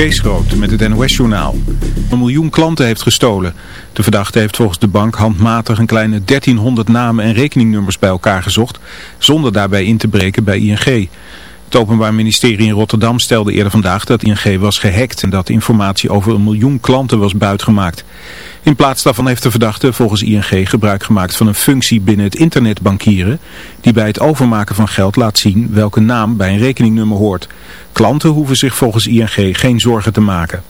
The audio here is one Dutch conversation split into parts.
Kees Groot met het NOS-journaal. Een miljoen klanten heeft gestolen. De verdachte heeft volgens de bank handmatig een kleine 1300 namen en rekeningnummers bij elkaar gezocht, zonder daarbij in te breken bij ING. Het Openbaar Ministerie in Rotterdam stelde eerder vandaag dat ING was gehackt en dat informatie over een miljoen klanten was buitgemaakt. In plaats daarvan heeft de verdachte volgens ING gebruik gemaakt van een functie binnen het internetbankieren die bij het overmaken van geld laat zien welke naam bij een rekeningnummer hoort. Klanten hoeven zich volgens ING geen zorgen te maken.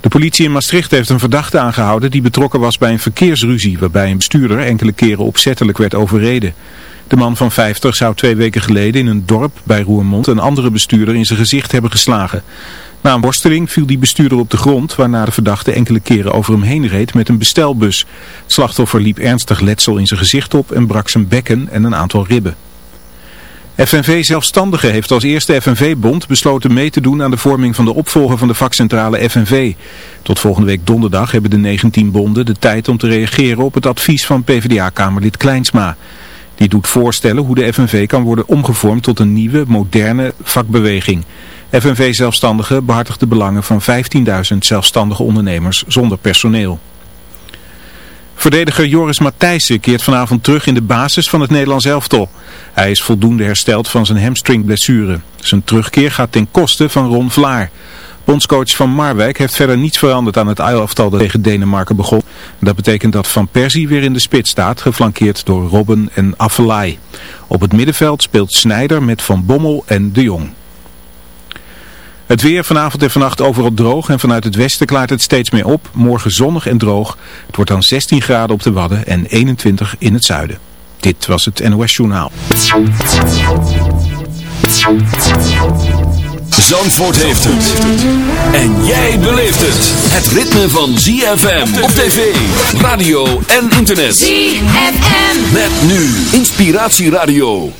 De politie in Maastricht heeft een verdachte aangehouden die betrokken was bij een verkeersruzie waarbij een bestuurder enkele keren opzettelijk werd overreden. De man van 50 zou twee weken geleden in een dorp bij Roermond een andere bestuurder in zijn gezicht hebben geslagen. Na een worsteling viel die bestuurder op de grond, waarna de verdachte enkele keren over hem heen reed met een bestelbus. Het slachtoffer liep ernstig letsel in zijn gezicht op en brak zijn bekken en een aantal ribben. FNV Zelfstandigen heeft als eerste FNV-bond besloten mee te doen aan de vorming van de opvolger van de vakcentrale FNV. Tot volgende week donderdag hebben de 19 bonden de tijd om te reageren op het advies van PvdA-kamerlid Kleinsma. Die doet voorstellen hoe de FNV kan worden omgevormd tot een nieuwe, moderne vakbeweging. FNV Zelfstandigen behartigt de belangen van 15.000 zelfstandige ondernemers zonder personeel. Verdediger Joris Matthijssen keert vanavond terug in de basis van het Nederlands elftal. Hij is voldoende hersteld van zijn hamstringblessure. Zijn terugkeer gaat ten koste van Ron Vlaar. Bondscoach van Marwijk heeft verder niets veranderd aan het elftal dat tegen Denemarken begon. Dat betekent dat Van Persie weer in de spits staat, geflankeerd door Robben en Affelay. Op het middenveld speelt Snijder met Van Bommel en De Jong. Het weer vanavond en vannacht overal droog en vanuit het westen klaart het steeds meer op. Morgen zonnig en droog. Het wordt dan 16 graden op de Wadden en 21 in het zuiden. Dit was het NOS Journaal. Zandvoort heeft het. En jij beleeft het. Het ritme van ZFM op tv, radio en internet. ZFM. Met nu Inspiratieradio.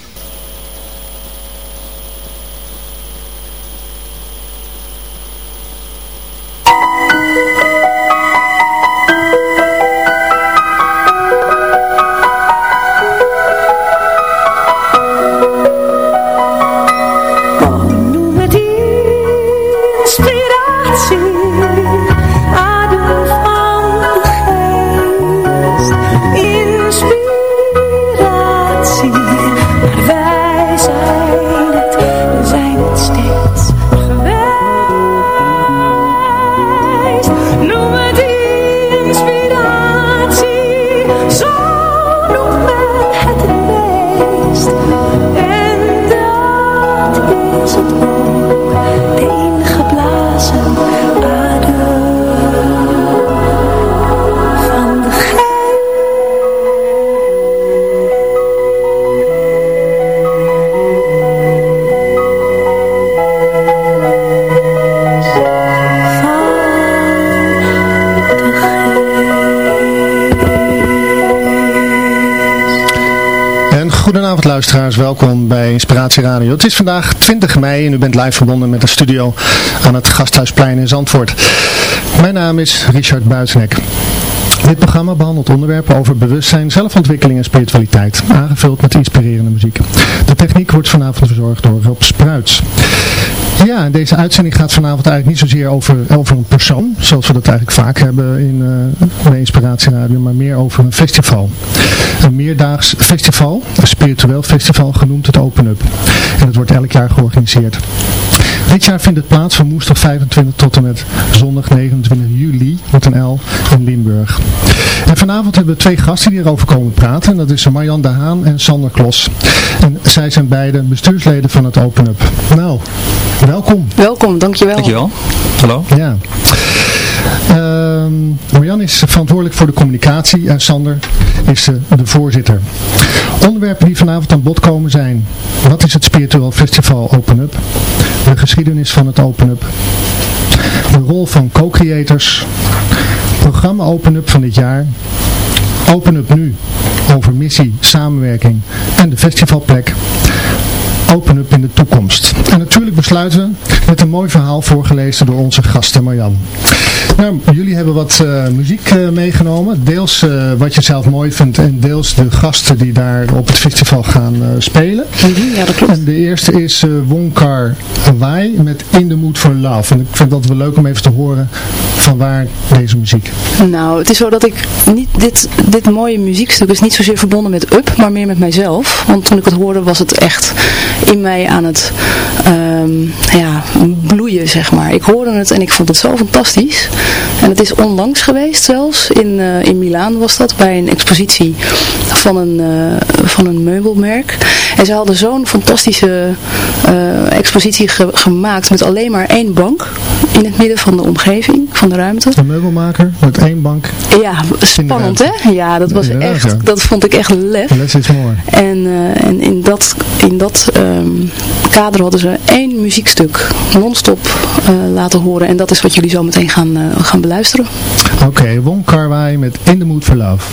Welkom bij Inspiratie Radio. Het is vandaag 20 mei en u bent live verbonden met de studio aan het Gasthuisplein in Zandvoort. Mijn naam is Richard Buitenek. Dit programma behandelt onderwerpen over bewustzijn, zelfontwikkeling en spiritualiteit, aangevuld met inspirerende muziek. De techniek wordt vanavond verzorgd door Rob Spruits. Ja, deze uitzending gaat vanavond eigenlijk niet zozeer over, over een persoon, zoals we dat eigenlijk vaak hebben in uh, de Inspiratieradio, maar meer over een festival. Een meerdaags festival, een spiritueel festival genoemd het Open Up. En het wordt elk jaar georganiseerd. Dit jaar vindt het plaats van woensdag 25 tot en met zondag 29 juli met een L in Limburg. En vanavond hebben we twee gasten die erover komen praten. En dat is Marjan de Haan en Sander Klos. En zij zijn beide bestuursleden van het Open Up. Nou, welkom. Welkom, dankjewel. Dankjewel. Hallo. Ja. Ehm Marjan is verantwoordelijk voor de communicatie en Sander is de, de voorzitter. Onderwerpen die vanavond aan bod komen zijn Wat is het Spiritueel Festival Open Up? De geschiedenis van het Open Up De rol van co-creators Programma Open Up van dit jaar Open Up Nu over missie, samenwerking en de festivalplek Open Up in de toekomst. En natuurlijk besluiten we Met een mooi verhaal voorgelezen door onze gasten Marjan. Nou, jullie hebben wat uh, muziek uh, meegenomen. Deels uh, wat je zelf mooi vindt en deels de gasten die daar op het festival gaan spelen. -hmm, ja, dat klopt. En de eerste is Wonkar Wai met In the Mood for Love. En ik vind dat wel leuk om even te horen van waar deze muziek. Nou, het is zo dat ik niet, dit, dit mooie muziekstuk is niet zozeer verbonden met Up, maar meer met mijzelf. Want toen ik het hoorde was het echt in mij aan het um, ja, bloeien, zeg maar. Ik hoorde het en ik vond het zo fantastisch. En het is onlangs geweest zelfs. In, uh, in Milaan was dat, bij een expositie van een, uh, van een meubelmerk. En ze hadden zo'n fantastische uh, expositie ge gemaakt met alleen maar één bank in het midden van de omgeving, van de ruimte. Een meubelmaker met één bank. Ja, spannend hè? Ja, dat was echt, ja. dat vond ik echt lef. Less is more. En, en in dat, in dat um, kader hadden ze één muziekstuk non-stop uh, laten horen. En dat is wat jullie zo meteen gaan, uh, gaan beluisteren. Oké, Won Kar-wai met In the Mood for Love.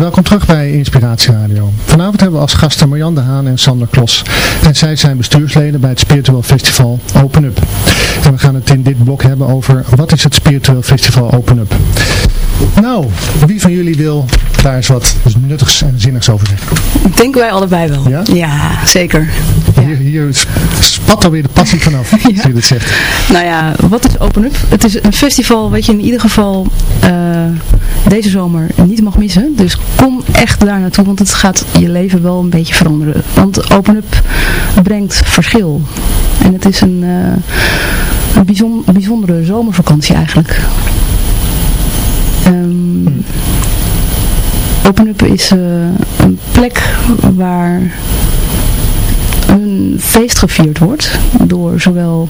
Welkom terug bij Inspiratie Radio. Vanavond hebben we als gasten Marjan de Haan en Sander Klos. En zij zijn bestuursleden bij het Spiritual Festival Open Up. En we gaan het in dit blok hebben over wat is het Spiritual Festival Open Up. Nou, wie van jullie wil daar eens wat nuttigs en zinnigs over zeggen? Denken wij allebei wel. Ja, ja zeker. Hier, hier spat alweer de passie vanaf, ja. als je dit zegt. Nou ja, wat is Open Up? Het is een festival wat je in ieder geval uh, deze zomer niet mag missen. Dus kom echt daar naartoe, want het gaat je leven wel een beetje veranderen. Want Open Up brengt verschil. En het is een, uh, een bijzon, bijzondere zomervakantie eigenlijk. Um, Open Up is uh, een plek waar een feest gevierd wordt door zowel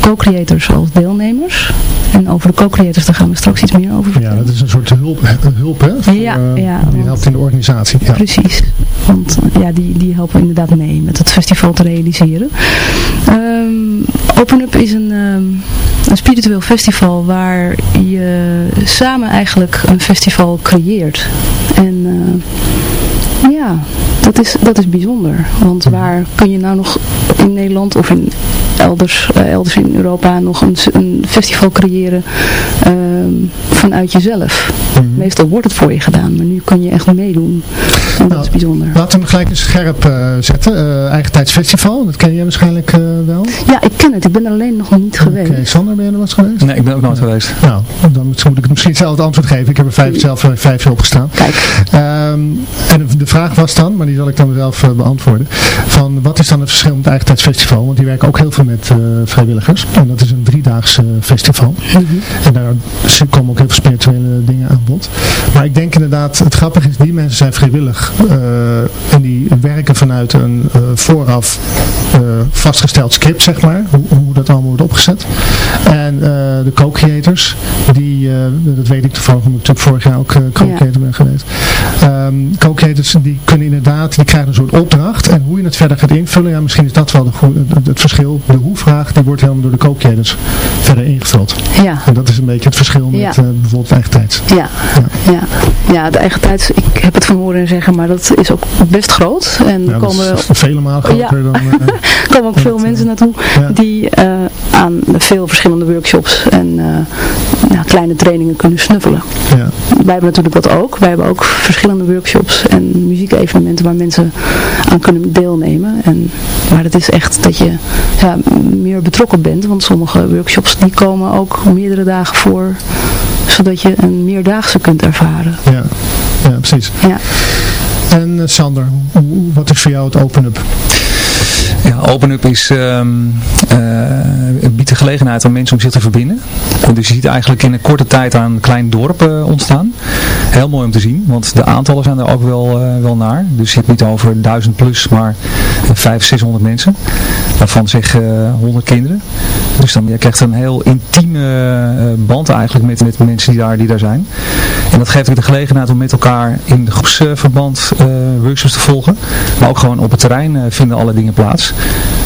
co-creators als deelnemers. En over de co-creators daar gaan we straks iets meer over Ja, vertellen. dat is een soort hulp, hulp hè? Voor, Ja, eh, ja, Die want- helpt in de organisatie. Ja. Precies, want eh, ja, die, die helpen inderdaad mee met het festival te realiseren. Ehm, Open Up is een, ehm, een spiritueel festival waar je samen eigenlijk een festival creëert. En eh, ja, dat is, dat is bijzonder. Want waar kun je nou nog in Nederland of in elders, eh, elders in Europa nog een, festival creëren ehm, vanuit jezelf? Mhm. Meestal wordt het voor je gedaan, maar nu kun je echt meedoen. En dat Nou, is bijzonder. Laten we hem gelijk eens scherp eh, zetten. Eh eigen tijdsfestival, dat ken jij waarschijnlijk eh, wel. Ja, ik ken het. Ik ben er alleen nog niet geweest. Oké, Sander, ben je er wat geweest? Nee, ik ben ook nooit geweest. Nou, dan moet ik het misschien zelf het antwoord geven. Ik heb er vijf, zelf eh, vijf opgestaan. Kijk, Ehm, en de, vraag was dan, maar die zal ik dan zelf eh, beantwoorden. Van wat is dan het verschil met het eigen tijdsfestival? Want die werken ook heel veel met eh, vrijwilligers. En dat is een driedaags eh, festival. En daar komen ook heel veel spirituele dingen aan bod. Maar ik denk inderdaad, het grappige is, die mensen zijn vrijwillig. eh, en die werken vanuit een eh, vooraf eh, vastgesteld script, zeg maar. Hoe, hoe dat allemaal wordt opgezet. En de co-creators, die, dat weet ik toevallig, omdat ik natuurlijk vorig jaar ook co-creator ben geweest. Ehm, co-creators die kunnen inderdaad, die krijgen een soort opdracht. En hoe je het verder gaat invullen, ja, misschien is dat wel de het verschil. De hoe-vraag, die wordt helemaal door de co-creators verder ingevuld. ja. En dat is een beetje het verschil met Ja. eh, bijvoorbeeld eigen tijd. Ja, ja. ja, de eigen tijd, ik heb het van horen zeggen, maar dat is ook best groot. En Ja, dat komen, is vele malen groter Ja. dan... eh, komen ook veel mensen naartoe Ja. die eh, aan veel verschillende workshops en ja, kleine trainingen kunnen snuffelen. ja. Wij hebben natuurlijk dat ook. Wij hebben ook verschillende workshops en muziekevenementen waar mensen aan kunnen deelnemen. En, maar het is echt dat je ja, meer betrokken bent, want sommige workshops die komen ook meerdere dagen voor, zodat je een meerdaagse kunt ervaren. Ja, ja precies. Ja. En eh, Sander, wat is voor jou het open-up? Ja, Open Up is, ehm, eh, biedt de gelegenheid aan mensen om zich te verbinden. En dus je ziet eigenlijk in een korte tijd aan een klein dorp eh, ontstaan. Heel mooi om te zien, want de aantallen zijn er ook wel, eh, wel naar. Dus je hebt niet over duizend plus, maar vijf, 600 mensen. Daarvan zeg eh 100 kinderen. Dus dan je krijgt een heel intieme band eigenlijk met, met mensen die daar, die daar zijn. En dat geeft ook de gelegenheid om met elkaar in groepsverband workshops te volgen. Maar ook gewoon op het terrein vinden alle dingen plaats.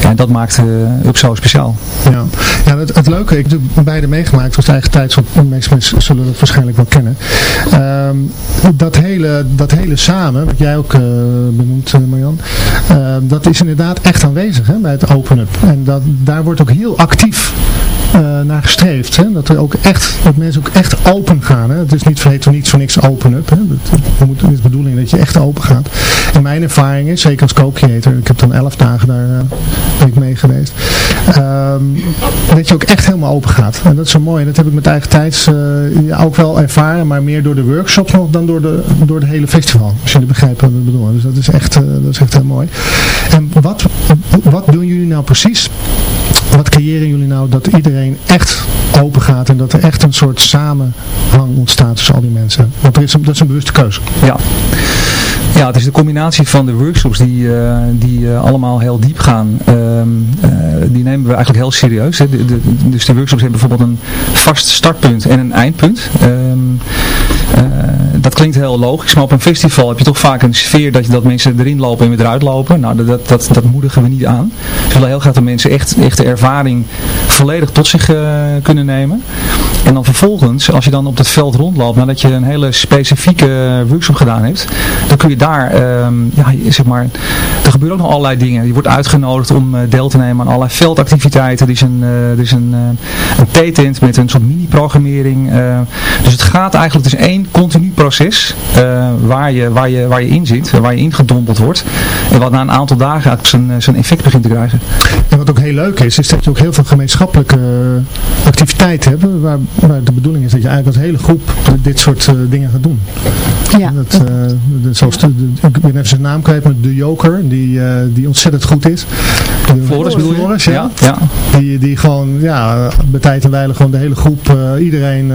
Ja, en dat maakt uh, Up zo speciaal. Ja, ja het, het leuke, ik heb beide meegemaakt, was eigen tijd, de meeste mensen zullen het waarschijnlijk wel kennen. Ehm, dat, hele, dat hele samen, wat jij ook uh, benoemt uh, Marjan, uh, dat is inderdaad echt aanwezig hè, bij het open-up. En dat, daar wordt ook heel actief uh, naar gestreefd. Hè? Dat, er ook echt, dat mensen ook echt open gaan. Hè? Het is niet vergeten niets voor niks open-up. Het is de bedoeling dat je echt open gaat. En mijn ervaring is, zeker als co-creator, ik heb dan elf dagen daar ik mee geweest, um, dat je ook echt helemaal open gaat. En dat is zo mooi. En dat heb ik met eigen tijds uh, ook wel ervaren, maar meer door de workshops nog dan door de, door de hele festival. Als jullie begrijpen wat ik bedoel. Dus dat is echt, dat is echt heel mooi. En wat, wat doen jullie nou precies? Wat creëren jullie nou dat iedereen echt open gaat en dat er echt een soort samenhang ontstaat tussen al die mensen? Want er is dat is een bewuste keuze. Ja. Ja, het is de combinatie van de workshops die, uh, die uh, allemaal heel diep gaan. Uh, die nemen we eigenlijk heel serieus. Hè. Dus de workshops hebben bijvoorbeeld een vast startpunt en een eindpunt. Um, dat klinkt heel logisch, maar op een festival heb je toch vaak een sfeer dat, je, dat mensen erin lopen en weer eruit lopen. Nou, dat, dat, dat moedigen we niet aan. We willen heel graag dat mensen echt, echt de ervaring volledig tot zich kunnen nemen. En dan vervolgens, als je dan op dat veld rondloopt, nadat je een hele specifieke workshop gedaan hebt, dan kun je daar, um, ja, zeg maar, er gebeuren ook nog allerlei dingen. Je wordt uitgenodigd om uh, deel te nemen aan allerlei veldactiviteiten. Er is een, uh, een, een theetent met een soort mini-programmering. dus het gaat eigenlijk, het is één continu proces waar, je, waar, je, waar je in zit, waar je ingedompeld wordt. En wat na een aantal dagen zijn, zijn effect begint te krijgen. En wat ook heel leuk is, is dat je ook heel veel gemeenschappelijke activiteit hebben waar, waar de bedoeling is dat je eigenlijk als hele groep dit soort dingen gaat doen. Ja. Dat, uh, zoals de, de, ik ben even zijn naam kwijt, maar de Joker, die, uh, die ontzettend goed is. Floris bedoel je? Floris, ja. ja. ja. Die, die gewoon, ja, bij tijd en wijle gewoon de hele groep, uh, iedereen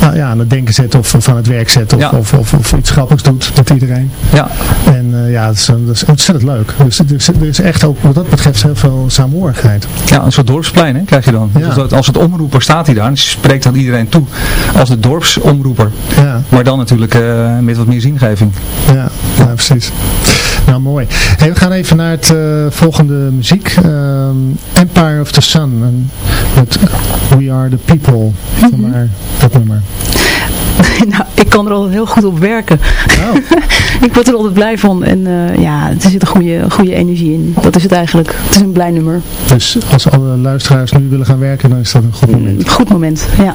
nou, ja, aan het denken zet of, aan het werk zet of, Ja. of, of, of iets grappigs doet met iedereen. Ja, En uh, ja, dat is, dat is ontzettend leuk. Dus er is, er is echt ook wat dat betreft heel veel samenhorigheid. ja, een soort dorpsplein hè, krijg je dan. Ja. Dus dat, als het omroeper staat hij daar en spreekt aan iedereen toe. Als de dorpsomroeper. Ja, Maar dan natuurlijk uh, met wat meer zingeving. ja, ja precies. Nou, mooi. Hey, we gaan even naar het uh, volgende muziek. Um, Empire of the Sun. En met We Are the People. Vandaar dat nummer. nou, ik kan er altijd heel goed op werken. Oh. ik word er altijd blij van. En uh, ja, er zit een goede, goede energie in. Dat is het eigenlijk. Het is een blij nummer. Dus als alle luisteraars nu willen gaan werken, dan is dat een goed moment. Een goed moment, ja.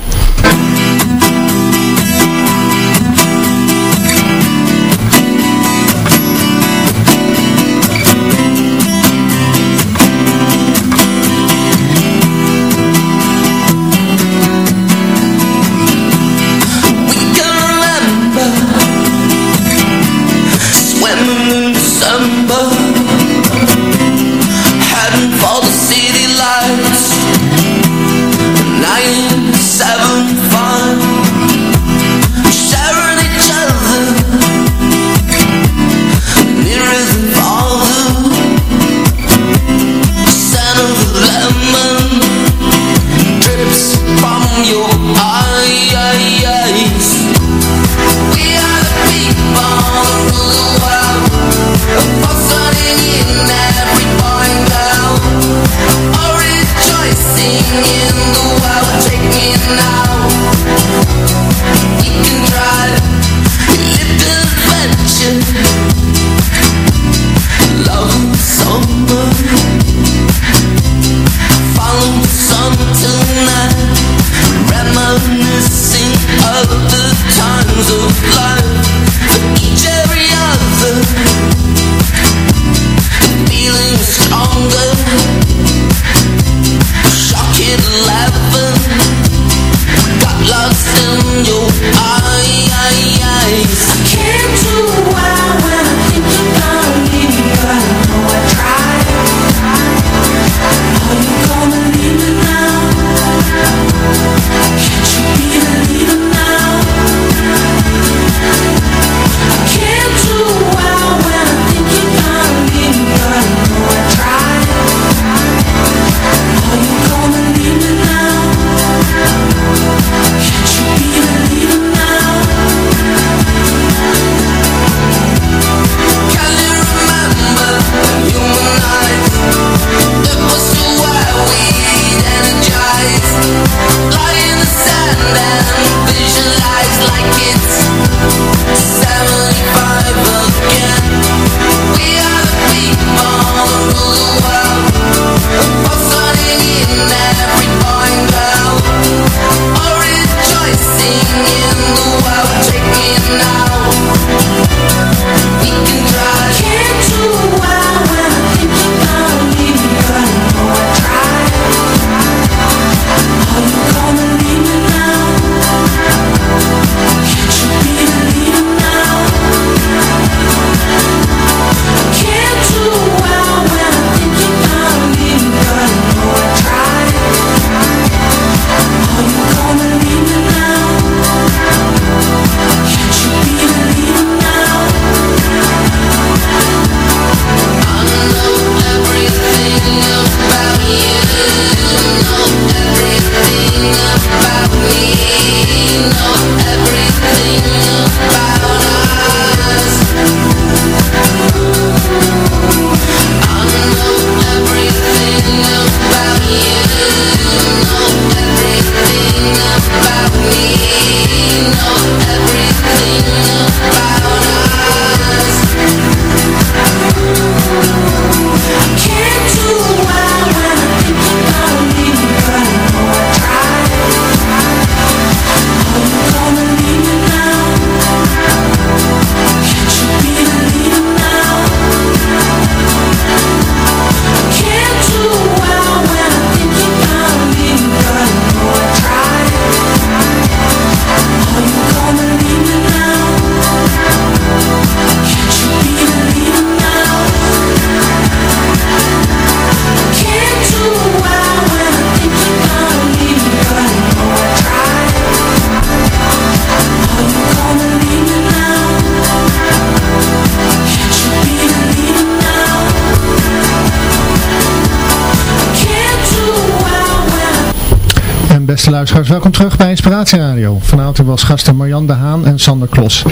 Luisteraars, welkom terug bij Inspiratie Radio. Vanavond was gasten Marjan de Haan en Sander Klos.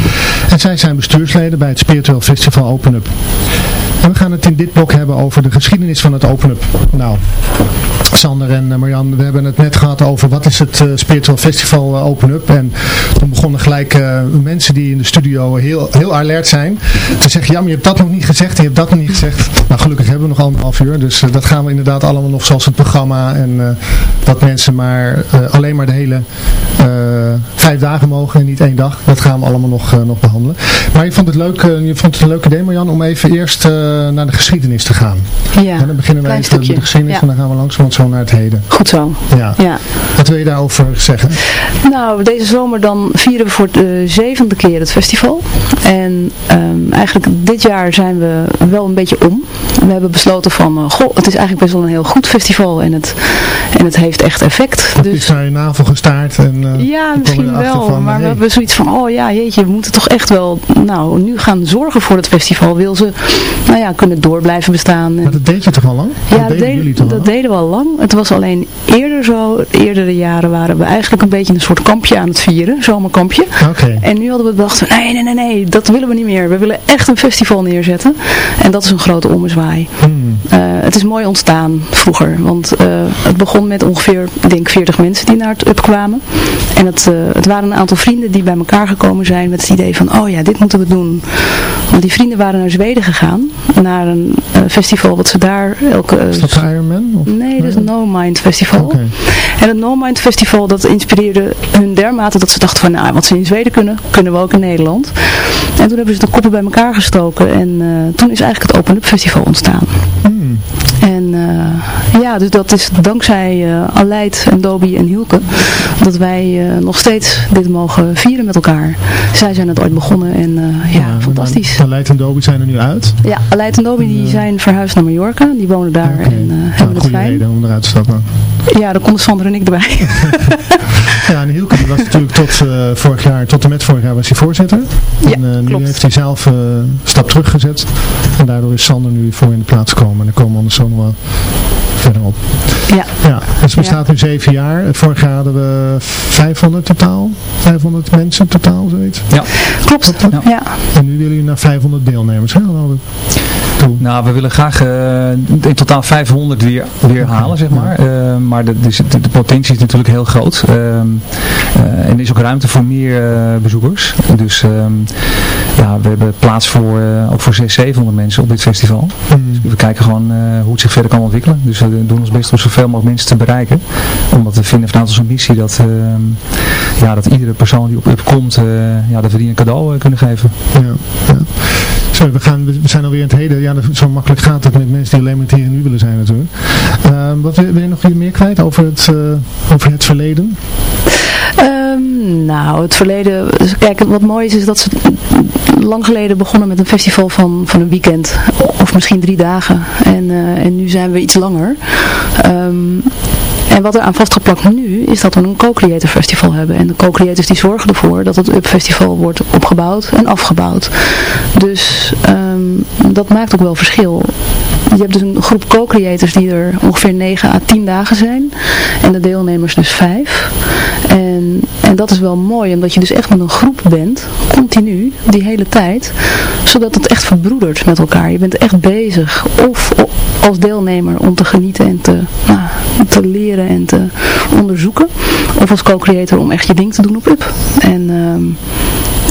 En zij zijn bestuursleden bij het Spiritueel Festival Open Up. En we gaan het in dit blok hebben over de geschiedenis van het Open Up. Nou, Sander en Marjan, we hebben het net gehad over wat is het uh, Spiritual Festival uh, Open Up. En toen begonnen gelijk mensen die in de studio heel, heel alert zijn. Te zeggen, ja maar je hebt dat nog niet gezegd je hebt dat nog niet gezegd. Nou gelukkig hebben we nog anderhalf uur, dus dat gaan we inderdaad allemaal nog zoals het programma. En dat mensen maar alleen maar de hele vijf dagen mogen en niet één dag. Dat gaan we allemaal nog, nog behandelen. Maar je vond het leuk, je vond het een leuke idee Marjan om even eerst naar de geschiedenis te gaan. Ja, en dan beginnen wij met de geschiedenis ja. en dan gaan we langzamerhand zo naar het heden. Goed zo. Ja. ja. Wat wil je daarover zeggen? Nou, deze zomer dan vieren we voor de zevende keer het festival. En um, eigenlijk dit jaar zijn we wel een beetje om. We hebben besloten van, uh, goh, het is eigenlijk best wel een heel goed festival en het, en het heeft echt effect. Dus, is naar je navel gestaard en uh, Ja, misschien wel, van, maar hey. we hebben zoiets van, oh ja, jeetje, we moeten toch echt wel, nou, nu gaan zorgen voor het festival. Wil ze, nou ja, kunnen door blijven bestaan. Maar dat deed je toch al lang? Ja, dat deden deed, jullie toch dat al? deden we al lang. Het was alleen eerder zo, eerdere jaren waren we eigenlijk een beetje een soort kampje aan het vieren, zomerkampje. Oké. En nu hadden we bedacht, van, nee, nee, nee, nee, dat willen we niet meer. We willen echt een festival neerzetten. En dat is een grote ommezwaai. Hmm. Uh, het is mooi ontstaan vroeger, want uh, het begon met ongeveer, ik denk 40 mensen die naar het UP kwamen. En het, uh, het waren een aantal vrienden die bij elkaar gekomen zijn met het idee van, oh ja, dit moeten we doen. Want die vrienden waren naar Zweden gegaan, naar een festival wat ze daar elke... Is dat Ironman? Of? Nee, dat is No Mind Festival. Okay. En het No Mind Festival, dat inspireerde hun dermate dat ze dachten van, nou, wat ze in Zweden kunnen, kunnen we ook in Nederland. En toen hebben ze de koppen bij elkaar gestoken en uh, toen is eigenlijk het Open Up Festival ontstaan. Hmm. En uh, ja, dus dat is dankzij uh, Aleid en Dobie en Hielke dat wij nog steeds dit mogen vieren met elkaar. Zij zijn het ooit begonnen en ja, ja, fantastisch. Aleid en Dobie zijn er nu uit? Ja, Aleid en Dobie die zijn verhuisd naar Mallorca. Die wonen daar okay. en hebben nou, het fijn. reden om eruit te stappen. Ja, daar konden Sander en ik erbij. ja, en Hielke die was natuurlijk tot uh, vorig jaar, tot en met vorig jaar was hij voorzitter. Ja, en uh, nu klopt. heeft hij zelf uh, een stap teruggezet. En daardoor is Sander nu voor in de plaats gekomen. En dan komen we anders zo nog wel verder op. Ja. ja dus we staan nu zeven jaar. Vorig jaar hadden we 500 totaal. 500 mensen totaal, zoiets. Ja. Klopt. Ja. ja. En nu willen jullie naar 500 deelnemers, hè? Toe. Nou, we willen graag uh, in totaal 500 weer, weer halen, zeg maar. Uh, maar de, de, de, potentie is natuurlijk heel groot. Uh, en er is ook ruimte voor meer bezoekers. Dus ehm, ja, we hebben plaats voor, ook voor 600, 700 mensen op dit festival. Mm. Dus we kijken gewoon hoe het zich verder kan ontwikkelen. Dus doen ons best om zoveel mogelijk mensen te bereiken. Omdat we vinden vanuit onze missie dat, ehm, ja, dat iedere persoon die op UP komt, eh, ja, dat we die een cadeau kunnen geven. Ja, ja. We, gaan, we zijn alweer in het heden. Ja, zo makkelijk gaat het met mensen die alleen maar hier en nu willen zijn natuurlijk. Uh, wat wil, je nog meer kwijt over het, uh, over het verleden? Um, nou, het verleden... Kijk, wat mooi is, is dat ze lang geleden begonnen met een festival van, van een weekend. Of misschien drie dagen. En, uh, en nu zijn we iets langer. Um, en wat er aan vastgeplakt nu is dat we een co-creator festival hebben. En de co-creators die zorgen ervoor dat het UP festival wordt opgebouwd en afgebouwd. Dus um, dat maakt ook wel verschil. Je hebt dus een groep co-creators die er ongeveer 9 à 10 dagen zijn. En de deelnemers dus 5. En, en dat is wel mooi, omdat je dus echt met een groep bent, continu, die hele tijd. Zodat het echt verbroedert met elkaar. Je bent echt bezig. Of als deelnemer om te genieten en te, nou, te leren en te onderzoeken. Of als co-creator om echt je ding te doen op UP. En um,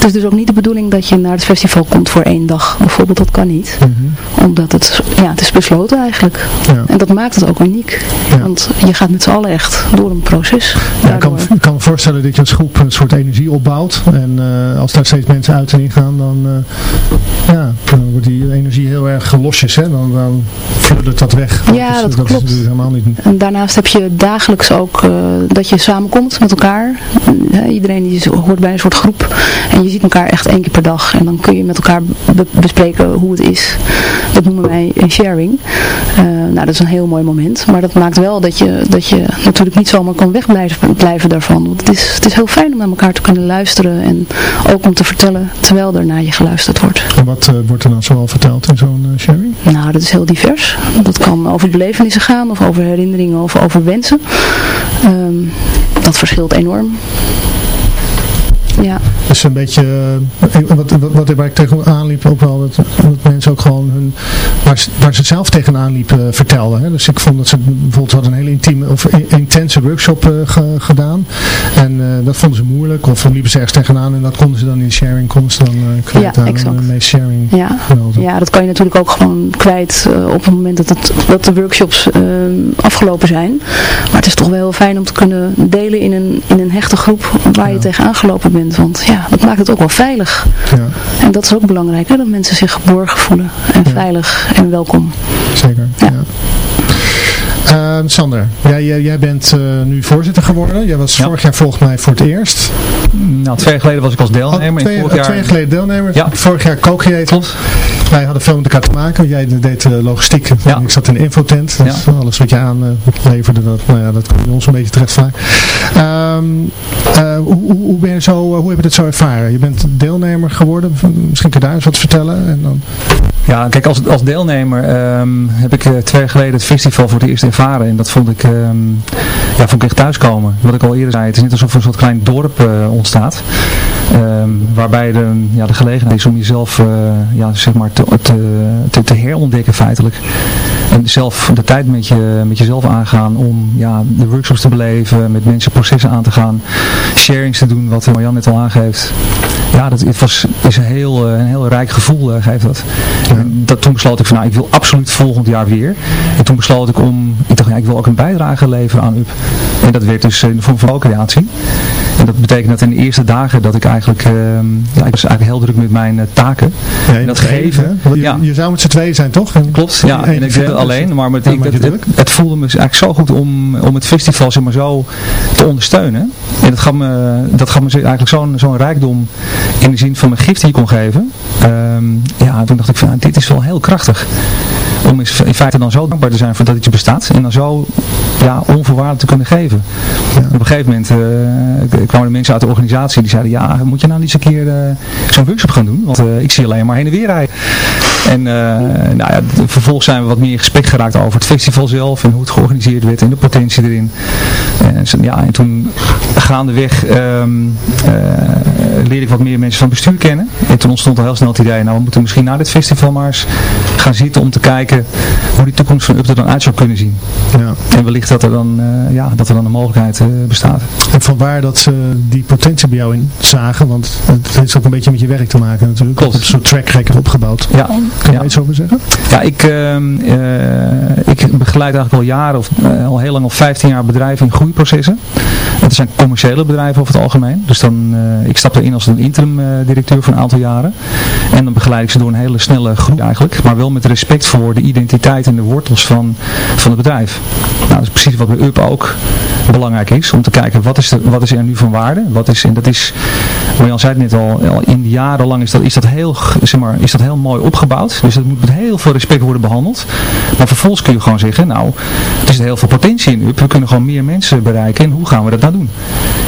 het is dus ook niet de bedoeling dat je naar het festival komt voor één dag. Bijvoorbeeld, dat kan niet. Mm -hmm. Omdat het, ja, het is besloten eigenlijk. Ja. En dat maakt het ook uniek. Ja. Want je gaat met z'n allen echt door een proces. Ja, ik, kan, ik kan me voorstellen dat je als groep een soort energie opbouwt. En uh, als daar steeds mensen uit en in gaan, dan, uh, ja, dan wordt die energie heel erg losjes. Hè? Dan, dan dat weg. Ja, dat, dat klopt. Is helemaal niet... En daarnaast heb je dagelijks ook uh, dat je samenkomt met elkaar. iedereen die hoort bij een soort groep. En je ziet elkaar echt één keer per dag. En dan kun je met elkaar be bespreken hoe het is. Dat noemen wij een sharing. Uh, nou, dat is een heel mooi moment. Maar dat maakt wel dat je, dat je natuurlijk niet zomaar kan wegblijven blijven daarvan. Want het is, het is heel fijn om naar elkaar te kunnen luisteren. En ook om te vertellen terwijl er naar je geluisterd wordt. En wat uh, wordt er dan zoal verteld in zo'n uh, sharing? Nou, dat is heel divers. Dat kan over belevenissen gaan. Of over herinneringen of over wensen. Um, dat verschilt enorm. Ja. Dus een beetje, uh, wat, wat, wat waar ik tegenaan liep ook wel, dat, dat mensen ook gewoon hun, waar, ze, waar ze zelf tegenaan liepen vertelden. Hè. Dus ik vond dat ze bijvoorbeeld hadden een hele intieme of intense workshop uh, ge, gedaan. En uh, dat vonden ze moeilijk of liepen ze ergens tegenaan en dat konden ze dan in sharing, konden ze dan kwijt ja, aan exact. mee sharing. Ja. ja, dat kan je natuurlijk ook gewoon kwijt op het moment dat, het, dat de workshops afgelopen zijn. Maar het is toch wel fijn om te kunnen delen in een, in een hechte groep waar ja. je tegenaan gelopen bent. Want ja, dat maakt het ook wel veilig. Ja. En dat is ook belangrijk, hè? dat mensen zich geborgen voelen en ja. veilig en welkom. Zeker, ja. Uh, Sander, jij, jij, bent uh, nu voorzitter geworden. Jij was vorig jaar volgens mij voor het eerst. Nou, twee jaar geleden was ik als deelnemer. Oh, twee, vorig jaar... twee jaar geleden deelnemer. Ja. Vorig jaar co-creator. Wij hadden veel met elkaar te maken. Jij deed uh, logistiek. Ja. Ik zat in de infotent. Dus alles wat je aanleverde, dat, nou ja, dat kon je ons een beetje terecht vragen. Um, hoe, hoe, ben je zo, hoe heb je het zo ervaren? Je bent deelnemer geworden. Misschien kun je daar eens wat vertellen. En dan... Ja, kijk, als, als deelnemer um, heb ik twee jaar geleden het festival voor het eerst En dat vond ik, um, ja, vond ik echt thuiskomen. Wat ik al eerder zei, het is niet alsof er een soort klein dorp uh, ontstaat. Um, waarbij de, ja, de gelegenheid is om jezelf uh, ja, zeg maar te, te, te, herontdekken feitelijk. En zelf de tijd met, je, met jezelf aangaan om ja, de workshops te beleven, met mensen processen aan te gaan, sharings te doen, wat Marjan net al aangeeft. Ja, dat het was, is een heel, een heel rijk gevoel, uh, geeft dat. En dat. Toen besloot ik van, nou, ik wil absoluut volgend jaar weer. En toen besloot ik om, ik dacht, ja, ik wil ook een bijdrage leveren aan UP. En dat werd dus in de vorm van co-creatie. En dat betekent dat in de eerste dagen dat ik eigenlijk, uh, ja, ik was eigenlijk heel druk met mijn uh, taken. Ja, en dat geven. Je, ja. je zou met z'n tweeën zijn, toch? En Klopt, ja. En ik deed het alleen, maar, met, ik, het, het, het, voelde me eigenlijk zo goed om, om het festival zeg maar, zo te ondersteunen. En dat gaf me, dat gaf me eigenlijk zo'n zo'n rijkdom in de zin van mijn gift die ik kon geven. Um, ja, toen dacht ik van, nou, dit is wel heel krachtig om in feite dan zo dankbaar te zijn voor dat iets bestaat en dan zo ja, onvoorwaardelijk te kunnen geven. Ja. Op een gegeven moment uh, kwamen er mensen uit de organisatie die zeiden, ja, moet je nou niet eens een keer uh, zo'n workshop gaan doen, want uh, ik zie alleen maar heen en weer rijden. En nou ja, vervolgens zijn we wat meer in gesprek geraakt over het festival zelf en hoe het georganiseerd werd en de potentie erin. En, ja, en toen gaandeweg um, leerde ik wat meer mensen van bestuur kennen. En toen ontstond al heel snel het idee, nou we moeten misschien na dit festival maar eens gaan zitten om te kijken hoe die toekomst van UP er dan uit zou kunnen zien. Ja. En wellicht dat er dan, uh, ja, dat er dan een mogelijkheid uh, bestaat. En vanwaar dat ze die potentie bij jou in zagen, want het heeft ook een beetje met je werk te maken natuurlijk. Klopt. Een soort track record opgebouwd. Ja. Kun je ja. daar iets over zeggen? Ja, ik, uh, ik begeleid eigenlijk al jaren, of al heel lang, al 15 jaar bedrijven in groeiprocessen. Het zijn commerciële bedrijven over het algemeen. Dus dan, ik stap erin als een interim directeur voor een aantal jaren. En dan begeleid ik ze door een hele snelle groei eigenlijk. Maar wel met respect voor de identiteit en de wortels van, van het bedrijf. Nou, dat is precies wat bij UP ook belangrijk is. Om te kijken wat is, er, wat is er nu van waarde. Wat is, en dat is, Marjan zei het net al, in jarenlang is dat, is, dat heel, zeg maar, is dat heel mooi opgebouwd. Dus dat moet met heel veel respect worden behandeld. Maar vervolgens kun je gewoon zeggen, nou, er zit heel veel potentie in UP. We kunnen gewoon meer mensen bereiken. En hoe gaan we dat nou doen?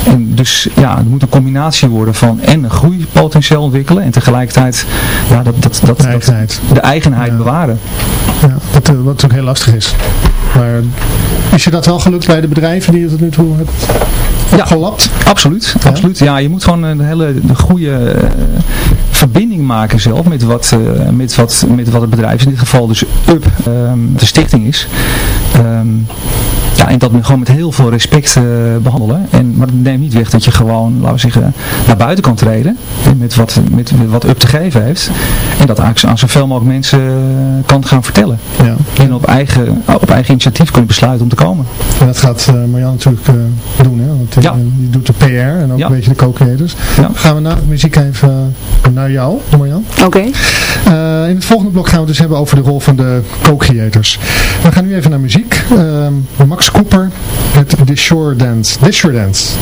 En dus ja, het moet een combinatie worden van en een groeipotentieel ontwikkelen. En tegelijkertijd ja, dat, dat, dat, de eigenheid, dat, de eigenheid ja. bewaren. Ja, wat, wat natuurlijk heel lastig is. Maar is je dat wel gelukt bij de bedrijven die je tot nu toe hebt ja, gelapt? Absoluut, ja? absoluut. Ja, je moet gewoon een hele goede uh, verbinding maken zelf met wat, uh, met, wat, met wat het bedrijf is. In dit geval dus UP, um, de stichting is. Um, ja, en dat gewoon met heel veel respect uh, behandelen. En, maar dat neemt niet weg dat je gewoon, laten we zeggen, naar buiten kan treden. Met wat, met, met wat UP te geven heeft. En dat eigenlijk aan zoveel mogelijk mensen uh, kan gaan vertellen. Ja. En op eigen, op eigen initiatief kunnen besluiten om te komen. En dat gaat uh, Marjan natuurlijk doen. Hè? Want die, ja. die doet de PR en ook Ja. een beetje de co-creators. Ja. Gaan we na de muziek even naar jou, Marjan. Oké. Okay. Uh, in het volgende blok gaan we het dus hebben over de rol van de co-creators. We gaan nu even naar muziek. Uh, Max Cooper met The Shore Dance. The Shore Dance.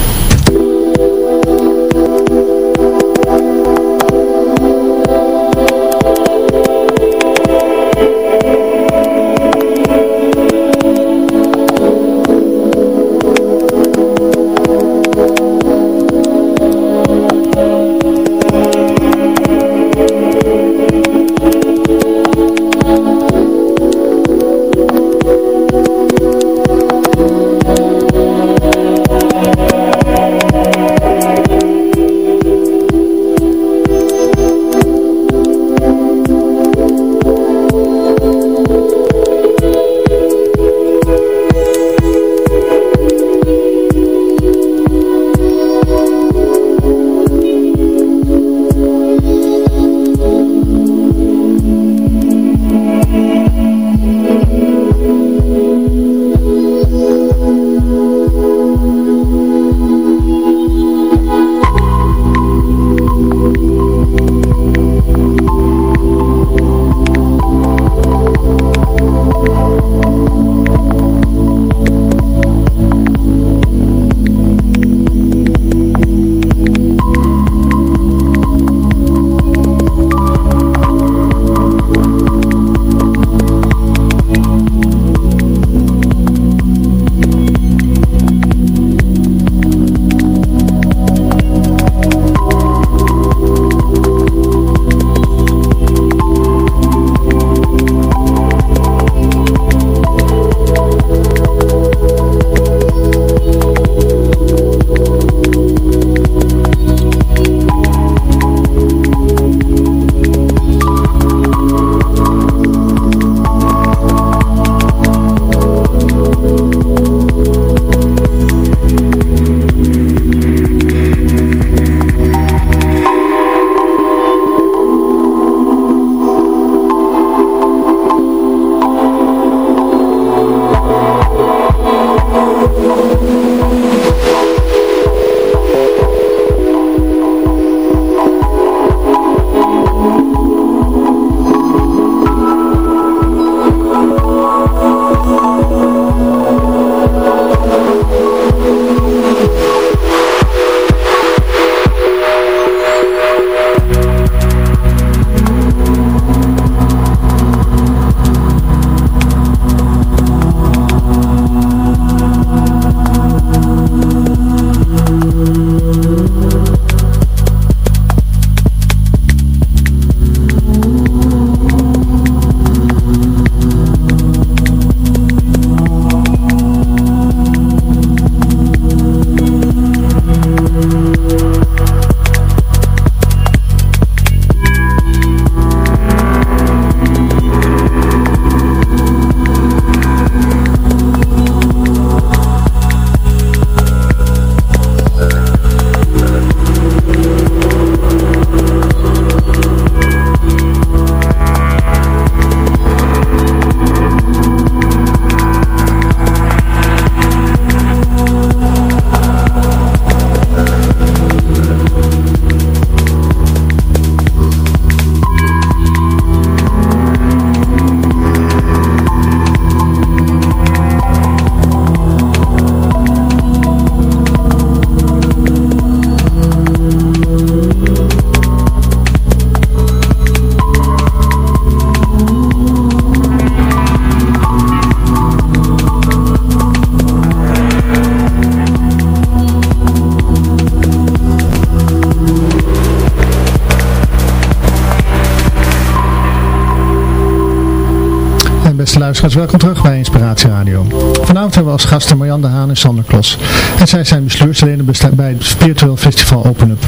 Luisteraars, welkom terug bij Inspiratie Radio. Vanavond hebben we als gasten Marjan de Haan en Sander Klos. En zij zijn bestuursleden bij het Spiritueel Festival Open Up.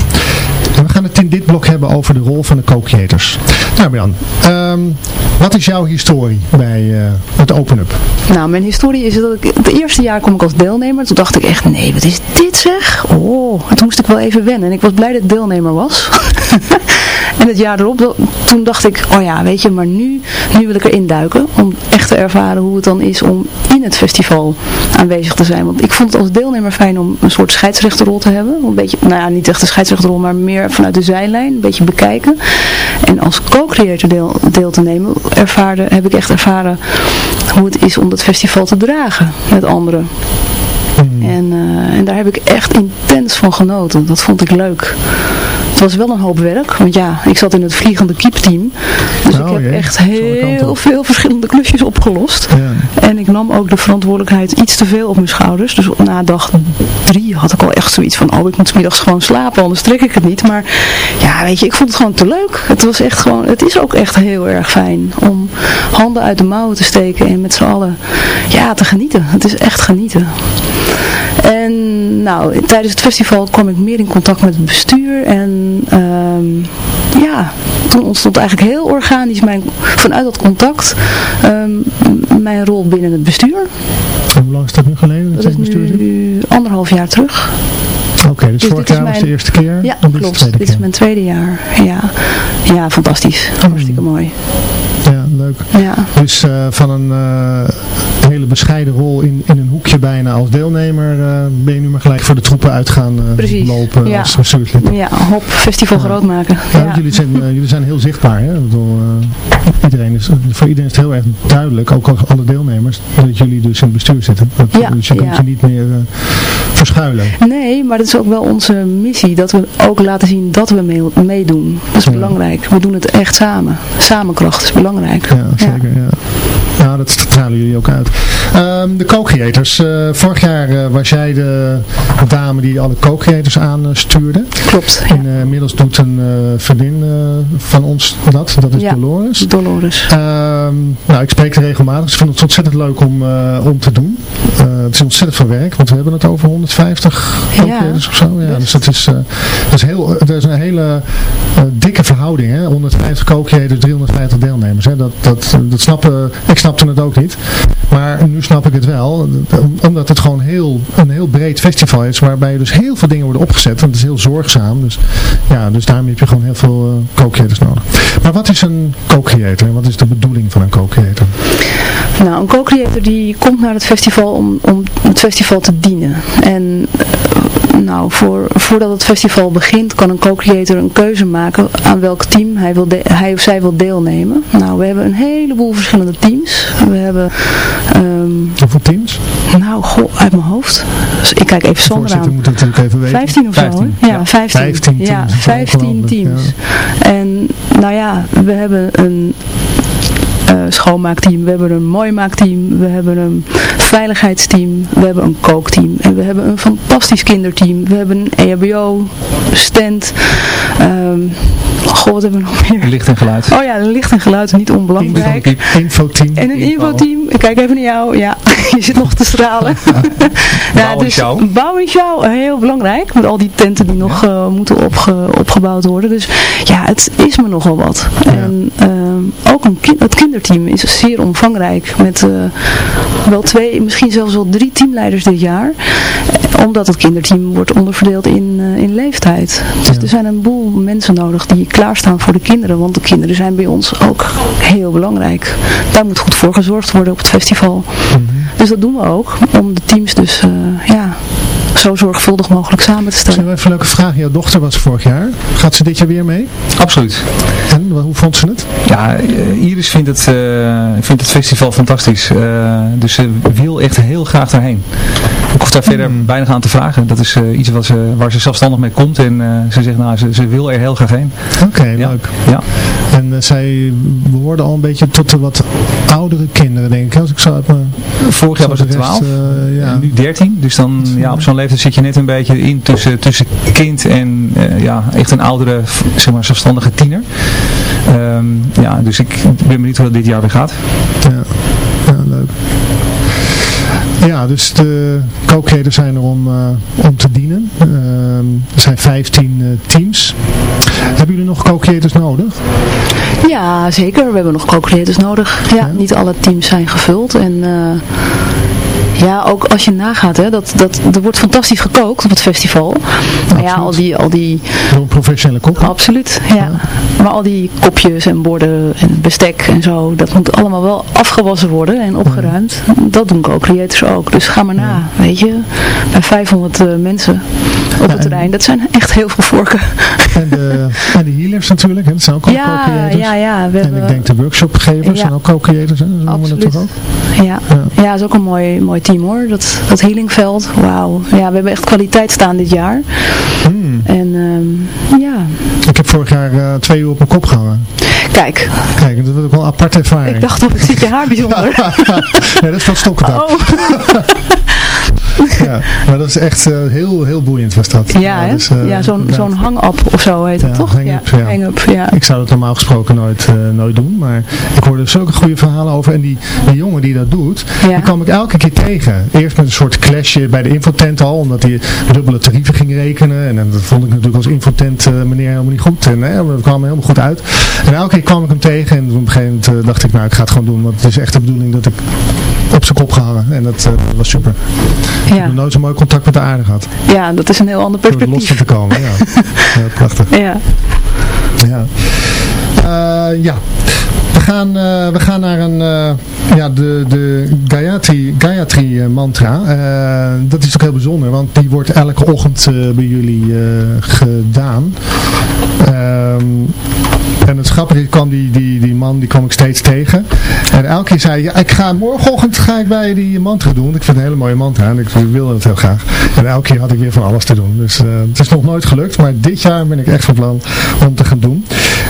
En we gaan het in dit blok hebben over de rol van de co-creators. Nou Marjan, ehm, wat is jouw historie bij uh, het Open Up? Nou, mijn historie is dat ik het eerste jaar kom ik als deelnemer. Toen dacht ik echt, nee, wat is dit zeg? Oh, en toen moest ik wel even wennen. En ik was blij dat ik deelnemer was. en het jaar erop, toen dacht ik, oh ja, weet je, maar nu, nu wil ik erin duiken. Om echt te ervaren hoe het dan is om in het festival aanwezig te zijn. Want ik vond het als deelnemer fijn om een soort scheidsrechterrol te hebben. Een beetje, nou ja, niet echt een scheidsrechterrol, maar meer vanuit de zijlijn. Een beetje bekijken. En als co-creator deel, deel te nemen, ervaarde, heb ik echt ervaren hoe het is om dat festival te dragen met anderen. Hmm. En, uh, en daar heb ik echt intens van genoten. Dat vond ik leuk. Was wel een hoop werk, want ja, ik zat in het vliegende keepteam. Dus ik oh, heb echt heel veel verschillende klusjes opgelost. Ja. En ik nam ook de verantwoordelijkheid iets te veel op mijn schouders. Dus na dag drie had ik al echt zoiets van, oh ik moet middags gewoon slapen, anders trek ik het niet. Maar ja, weet je, ik vond het gewoon te leuk. Het was echt gewoon, het is ook echt heel erg fijn om handen uit de mouwen te steken en met z'n allen, ja, te genieten. Het is echt genieten. En nou, tijdens het festival kwam ik meer in contact met het bestuur en um, ja, toen ontstond eigenlijk heel organisch mijn, vanuit dat contact um, mijn rol binnen het bestuur. En hoe lang is dat nu geleden? Dat, is nu anderhalf jaar terug. Oké, okay, dus, dus vorig jaar was de eerste keer? Ja, klopt. Dit is mijn tweede jaar. Ja, ja fantastisch. Hartstikke mooi. Ja, leuk. Ja. Dus uh, van een uh, hele bescheiden rol in, in een hoekje bijna als deelnemer uh, ben je nu maar gelijk voor de troepen uit gaan lopen ja. als bestuurslid. Ja, hop, festival groot maken. Ja, Jullie, zijn, jullie zijn heel zichtbaar. Hè? Bedoel, iedereen is, voor iedereen is het heel erg duidelijk, ook alle deelnemers, dat jullie dus in het bestuur zitten. Dat, dus je kunt je niet meer verschuilen. Nee, maar dat is ook wel onze missie, dat we ook laten zien dat we mee, meedoen. Dat is belangrijk. We doen het echt samen. Samenkracht is belangrijk. Ja, zeker. Ja. Ja. dat stralen jullie ook uit. Um, de co-creators. Uh, vorig jaar uh, was jij de dame die alle co-creators aanstuurde. Klopt. Ja. En, inmiddels doet een vriendin van ons dat. Dat is ja, Dolores. Dolores. Um, nou, ik spreek er regelmatig. Ze vinden het ontzettend leuk om, om te doen. het is ontzettend veel werk. Want we hebben het over 150 co-creators of zo. Ja, dus dat is, dat is, heel, dat is een hele dikke verhouding. Hè? 150 co-creators, 350 deelnemers. Hè? Dat, dat, dat snappen, ik snapte het ook niet. Maar nu snap ik het wel. Omdat het gewoon heel, een heel breed festival is. Waarbij dus heel veel dingen worden opgezet. En het is heel zorgzaam. Dus, ja, dus daarom heb je gewoon heel veel uh, co-creators nodig. Maar wat is een co-creator? En wat is de bedoeling van een co-creator? Nou, een co-creator die komt naar het festival om, om het festival te dienen. En nou, voor, voordat het festival begint kan een co-creator een keuze maken aan welk team hij, wil hij of zij wil deelnemen. Nou, we hebben een heleboel verschillende teams. We hebben... Um, Hoeveel teams? Nou, goh, uit mijn hoofd. Dus ik kijk even zonder aan. moet het ook even weten. 15 of 15. zo, Ja, 15. 15 teams. Ja, 15 teams. En nou ja, we hebben een schoonmaakteam, we hebben een mooi maakteam, we hebben een veiligheidsteam, we hebben een kookteam en we hebben een fantastisch kinderteam. We hebben een EHBO, stand, um, goh, wat hebben we nog meer? Licht en geluid. Oh ja, licht en geluid, niet onbelangrijk. Infoteam. En een infoteam, ik kijk even naar jou, ja, je zit nog te stralen. ja, dus bouw en show, heel belangrijk, met al die tenten die nog uh, moeten opge opgebouwd worden. Dus ja, het is me nogal wat. Ja. En uh, ook een kind, het kinderteam is zeer omvangrijk, met uh, wel twee, misschien zelfs wel drie teamleiders dit jaar. Omdat het kinderteam wordt onderverdeeld in, in leeftijd. Dus ja. er zijn een boel mensen nodig die klaarstaan voor de kinderen. Want de kinderen zijn bij ons ook heel belangrijk. Daar moet goed voor gezorgd worden op het festival. Mm -hmm. Dus dat doen we ook. Om de teams dus, uh, ja zo zorgvuldig mogelijk samen te stellen. Even een leuke vraag. Jouw dochter was vorig jaar. Gaat ze dit jaar weer mee? Absoluut. En hoe vond ze het? Ja, Iris vindt het, uh, vindt het festival fantastisch. Uh, dus ze wil echt heel graag daarheen. Ik hoef daar verder mm. weinig aan te vragen. Dat is uh, iets wat ze, waar ze zelfstandig mee komt. En ze zegt, nou, ze, ze wil er heel graag heen. Oké, okay, ja. leuk. Ja. En zij behoorde al een beetje tot de wat oudere kinderen, denk ik. Als ik zo uit mijn... Vorig jaar was het 12. ja. En nu 13. Dus dan ja, op zo'n leeftijd zit je net een beetje in tussen, tussen kind en uh, ja, echt een oudere, zeg maar, zelfstandige tiener. Um, ja, dus ik ben benieuwd hoe dat dit jaar weer gaat. Ja. leuk. Ja, dus de co-creators zijn er om, uh, om te dienen. Uh, er zijn 15 uh, teams. Hebben jullie nog co-creators nodig? Ja, zeker. We hebben nog co-creators nodig. Ja, ja, niet alle teams zijn gevuld. En ja, ook als je nagaat, hè, dat, dat, er wordt fantastisch gekookt op het festival. Maar ja, al die... Al die professionele kok? Absoluut, ja. ja. Maar al die kopjes en borden en bestek en zo, dat moet allemaal wel afgewassen worden en opgeruimd. Ja. Dat doen co-creators ook. Dus ga maar na, ja. weet je. Bij 500 uh, mensen op het terrein, dat zijn echt heel veel vorken. En de, en de healers natuurlijk, hè, dat zijn ook ja, co-creators. Ja, ja. We en ik denk de workshopgevers zijn ook co-creators, hè? Dat Absoluut. dat toch ook? Ja, ja. ja dat is ook een mooi, mooi team hoor. Dat, dat healingveld, wauw. Ja, we hebben echt kwaliteit staan dit jaar. Hmm. En um, ja. Ik heb vorig jaar uh, twee uur op mijn kop gehangen. Kijk. Kijk, dat was ook wel een aparte ervaring. Ik dacht, op, zit je haar bijzonder? ja, dat is van stokken Oh. ja, maar dat is echt uh, heel, heel boeiend was dat. Ja, ja, dus, uh, ja zo'n zo'n hang-up of zo heet het Ja, toch? hang-up, ja. ja. Ik zou dat normaal gesproken nooit, uh, nooit doen, maar ik hoorde zulke goede verhalen over. En die, die jongen die dat doet, die kwam ik elke keer tegen. Eerst met een soort clashje bij de infotent al, omdat hij dubbele tarieven ging rekenen. En, en dat vond ik natuurlijk als infotent meneer helemaal niet goed. En we kwamen helemaal goed uit. En elke keer kwam ik hem tegen en op een gegeven moment dacht ik, nou ik ga het gewoon doen. Want het is echt de bedoeling dat ik op zijn kop gehangen. En dat, uh, dat was super. Ja. heb nooit zo'n mooi contact met de aarde gehad. ja, dat is een heel ander Door er los van perspectief. te komen, ja. ja prachtig. Ja. Ja. Uh, ja. We gaan, uh, we gaan naar een, uh, ja, de, de Gayatri, Gayatri uh, mantra. dat is ook heel bijzonder, want die wordt elke ochtend bij jullie gedaan. Um, en het grappige kwam die, die, die man, die kwam ik steeds tegen. En elke keer zei hij, ja, ik ga morgenochtend ga ik bij die mantra doen. Ik vind het een hele mooie mantra en ik wilde het heel graag. En elke keer had ik weer van alles te doen. Dus het is nog nooit gelukt, maar dit jaar ben ik echt van plan om te gaan doen.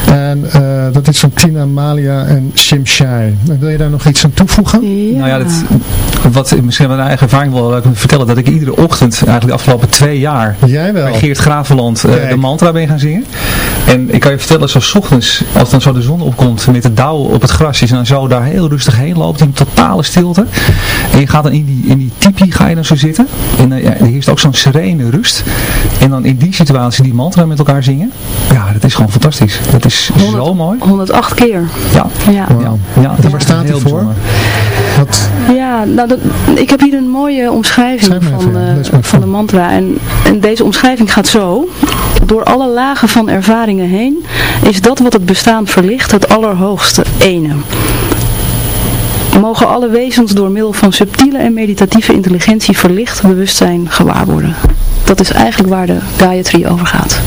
En dat is van Tina Malia en Shimshai. Wil je daar nog iets toevoegen? Ja. Nou ja, dat, wat misschien mijn eigen ervaring wil ik vertellen, dat ik iedere ochtend, eigenlijk de afgelopen twee jaar, Jij wel. bij Geert Graveland uh, de mantra ben gaan zingen. En ik kan je vertellen, zoals ochtends, als dan zo de zon opkomt met de dauw op het gras, je dan zo daar heel rustig heen loopt in totale stilte. En je gaat dan in die, in die tipi ga je dan zo zitten. En uh, ja, er heerst ook zo'n serene rust. En dan in die situatie die mantra met elkaar zingen. Ja, dat is gewoon fantastisch. Dat is 100, zo mooi. 108 keer. Ja. Ja. Wow. Ja, ja, En waar staat hij voor? Wat? Ja, nou dat, ik heb hier een mooie omschrijving van, uh, maar van de mantra. En, en deze omschrijving gaat zo. Door alle lagen van ervaringen heen is dat wat het bestaan verlicht het allerhoogste ene. Mogen alle wezens door middel van subtiele en meditatieve intelligentie verlicht bewustzijn gewaar worden. Dat is eigenlijk waar de Gayatri over gaat.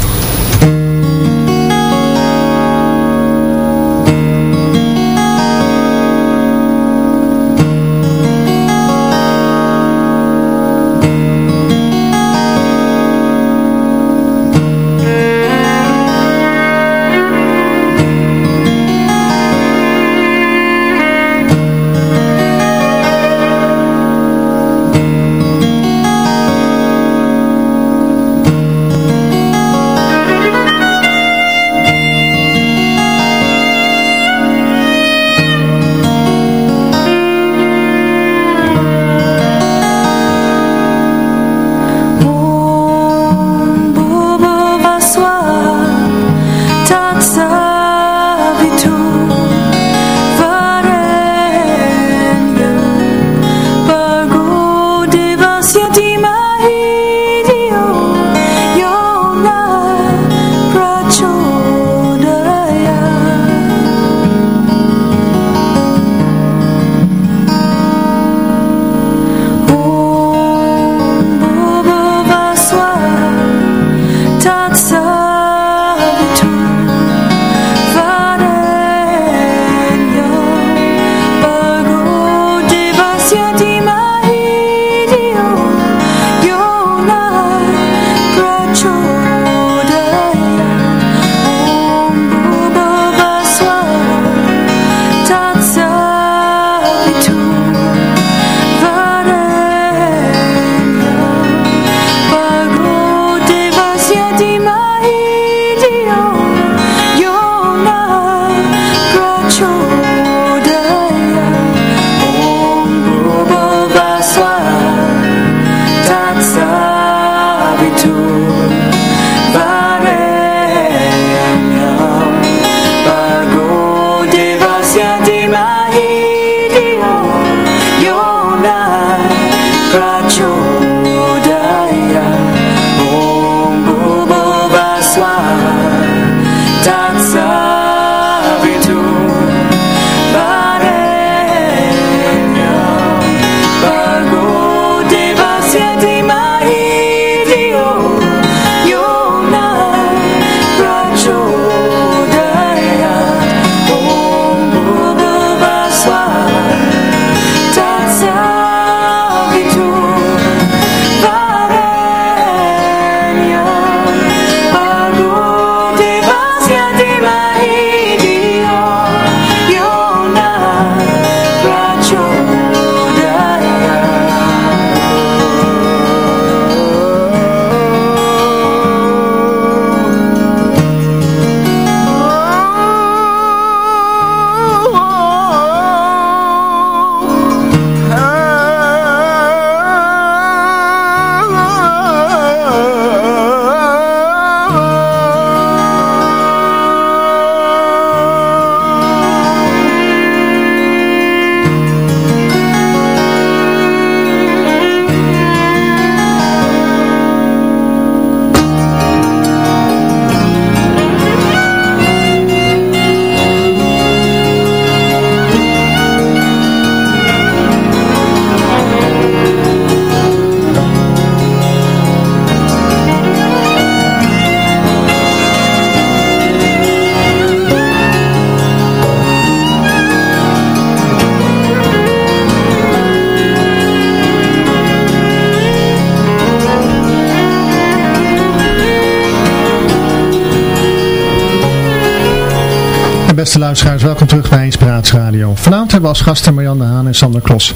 Beste luisteraars, welkom terug bij Inspiratie Radio. Vanavond hebben we als gasten Marianne Haan en Sander Klos.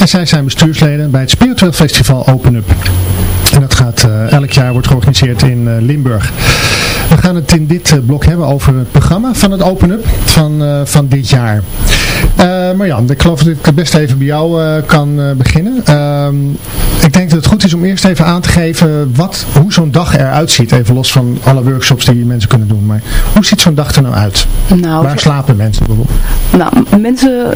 En zij zijn bestuursleden bij het Spiritueel Festival Open Up. En dat gaat uh, elk jaar wordt georganiseerd in uh, Limburg. We gaan het in dit uh, blok hebben over het programma van het Open Up van, van dit jaar. Marjan, ik geloof dat ik het best even bij jou kan beginnen. Ik denk dat het goed is om eerst even aan te geven wat, hoe zo'n dag eruit ziet. Even los van alle workshops die mensen kunnen doen. Maar hoe ziet zo'n dag er nou uit? Nou, waar slapen mensen bijvoorbeeld? Nou, mensen...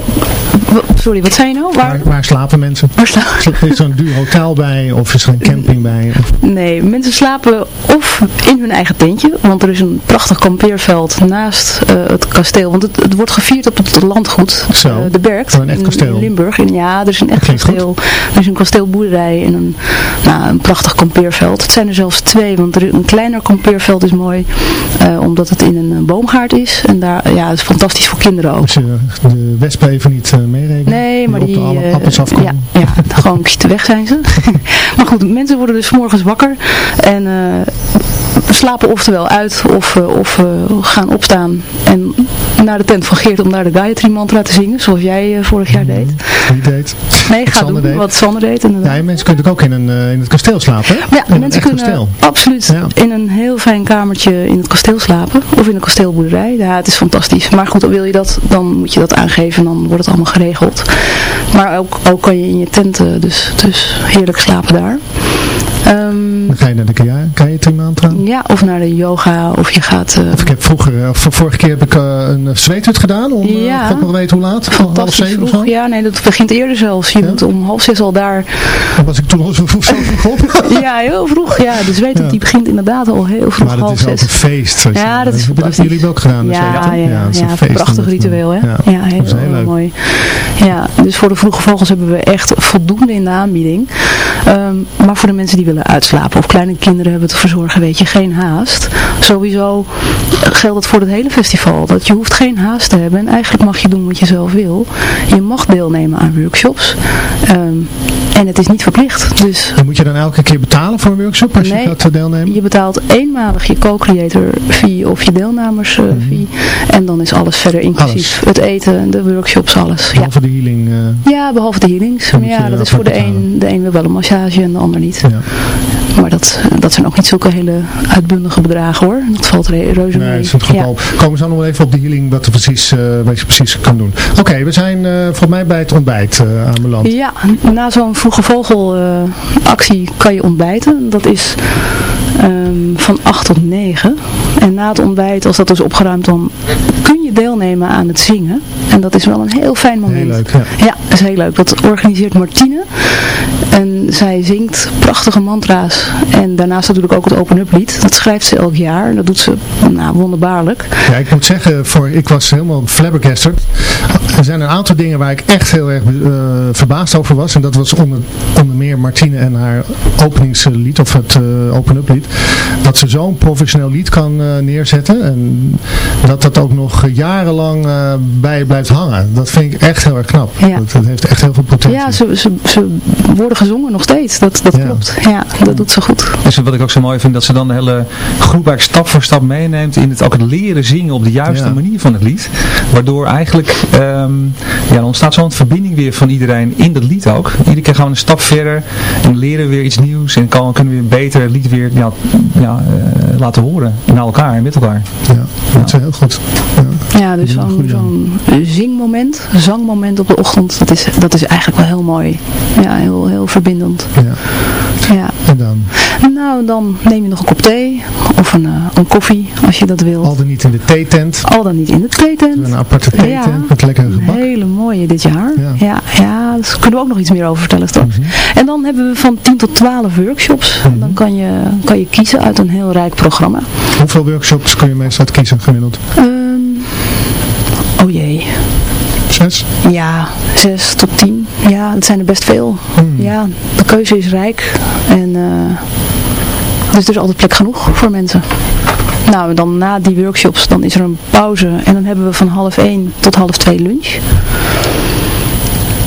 Sorry, wat zei je nou? Waar, waar, waar slapen mensen? Waar slapen? Is er een duur hotel bij of is er een camping bij? Of? Nee, mensen slapen of in hun eigen tentje. Want er is een prachtig kampeerveld naast uh, het kasteel. Want het, het, wordt gevierd op het landgoed. Zo, uh, de Berg. een echt kasteel. In, in Limburg. En ja, er is een echt kasteel. Goed. Er is een kasteelboerderij en een, nou, een prachtig kampeerveld. Het zijn er zelfs twee. Want een kleiner kampeerveld is mooi. Uh, omdat het in een boomgaard is. En daar, ja, het is fantastisch voor kinderen ook. Als je de wespen even niet uh, meerekenen. Nee, maar die, alle appels afkomen. Ja, ja gewoon te weg zijn ze. maar goed, mensen worden dus morgens wakker. En slapen oftewel uit of, of gaan opstaan. En naar de tent van Geert om daar de Gayatri mantra te zingen. Zoals jij vorig jaar deed. Wie deed? Nee, ga doen deed. wat Sander deed. Inderdaad. Ja, mensen kunnen ook in, een, in het kasteel slapen. Hè? Ja, in mensen kunnen kasteel. absoluut ja. in een heel fijn kamertje in het kasteel slapen. Of in een kasteelboerderij. Ja, het is fantastisch. Maar goed, wil je dat, dan moet je dat aangeven. Dan wordt het allemaal geregeld. Maar ook, ook kan je in je tent dus, dus heerlijk slapen daar. Um, dan ga je naar de Gayatri mantra? Ja, of naar de yoga, of je gaat... Uh, of ik heb vroeger, uh, vorige keer heb ik uh, een zweethut gedaan, om ja, God nog weten hoe laat, half zeven vroeg, of zo? Ja, nee, dat begint eerder zelfs. Je ja? moet om half zes al daar... Dan was ik toen al zo vroeg, op? ja, heel vroeg. Ja, de zweethut ja. die begint inderdaad al heel vroeg, maar half het is ook een feest. Ja, dat is Dat hebben jullie ook gedaan. Ja, ja, ja, ja, ja, een feest prachtig ritueel, hè? Ja, ja heel, heel, heel mooi. Ja, dus voor de vroege vogels hebben we echt voldoende in de aanbieding. Um, maar voor de mensen die willen uitslapen of kleine kinderen hebben te verzorgen, weet je, geen haast. Sowieso geldt het voor het hele festival. Dat je hoeft geen haast te hebben en eigenlijk mag je doen wat je zelf wil. Je mag deelnemen aan workshops. Um, en het is niet verplicht. Dus en moet je dan elke keer betalen voor een workshop als nee, je gaat deelnemen? je betaalt eenmalig je co-creator fee of je deelnemers mm -hmm. fee. En dan is alles verder inclusief. Alles. Het eten, de workshops, alles. Behalve ja. de healing? Uh, ja, behalve de healings. Maar ja, dat is voor de een, de een wil wel een massage en de ander niet. Ja. Maar dat, dat zijn ook niet zulke hele uitbundige bedragen hoor. Dat valt re reuze nee, mee. Het is ja. Komen we zo nog wel even op de healing wat, er precies, uh, wat je precies kan doen. Oké, okay, we zijn uh, volgens mij bij het ontbijt uh, aanbeland. Ja, na zo'n vroege vogel actie kan je ontbijten. Dat is um, van 8 tot 9. En na het ontbijt, als dat is opgeruimd, dan kun je deelnemen aan het zingen. En dat is wel een heel fijn moment. Heel leuk, ja. Ja, dat is heel leuk. Dat organiseert Martine. En zij zingt prachtige mantra's. En daarnaast natuurlijk ook het Open Up lied. Dat schrijft ze elk jaar. En dat doet ze nou, wonderbaarlijk. Ja, ik moet zeggen, voor, ik was helemaal flabbergasted. Er zijn een aantal dingen waar ik echt heel erg uh, verbaasd over was. En dat was onder, onder meer Martine en haar openingslied, of het uh, Open Up lied. Dat ze zo'n professioneel lied kan neerzetten. En dat dat ook nog jarenlang bij blijft hangen. Dat vind ik echt heel erg knap. Ja. Dat, dat, heeft echt heel veel potentie. Ja, ze, ze, ze worden gezongen nog steeds. Dat, dat Ja. klopt. Ja, dat doet ze goed. Dus wat ik ook zo mooi vind, dat ze dan de hele groep eigenlijk stap voor stap meeneemt in het ook het leren zingen op de juiste Ja. manier van het lied. Waardoor eigenlijk, ehm, ja, er ontstaat zo'n verbinding weer van iedereen in dat lied ook. Iedere keer gaan we een stap verder en leren we weer iets nieuws en kan, kunnen we weer beter het lied weer ja, ja, eh, laten horen naar elkaar en met elkaar. Ja, dat is heel goed. Ja. Ja, dus zo'n zingmoment, zangmoment op de ochtend, dat is, dat is eigenlijk wel heel mooi. Ja, heel, heel verbindend. Ja. En dan Nou, dan neem je nog een kop thee of een, eh, een koffie als je dat wilt. al dan niet in de theetent. Al dan niet in de theetent. Een aparte theetent Ja. met lekker gebak. hele mooie dit jaar. Ja. Ja, ja, daar kunnen we ook nog iets meer over vertellen straks. Mhm. En dan hebben we van 10 tot 12 workshops. Mhm. Dan kan je, kan je kiezen uit een heel rijk programma. Hoeveel workshops kun je meestal kiezen gemiddeld? Ehm, oh jee. Zes? Ja, 6 tot 10. Ja, dat zijn er best veel. Hmm. Ja, de keuze is rijk. En dus er is altijd plek genoeg voor mensen. Nou, dan na die workshops, dan is er een pauze. En dan hebben we van half 1 tot half 2 lunch.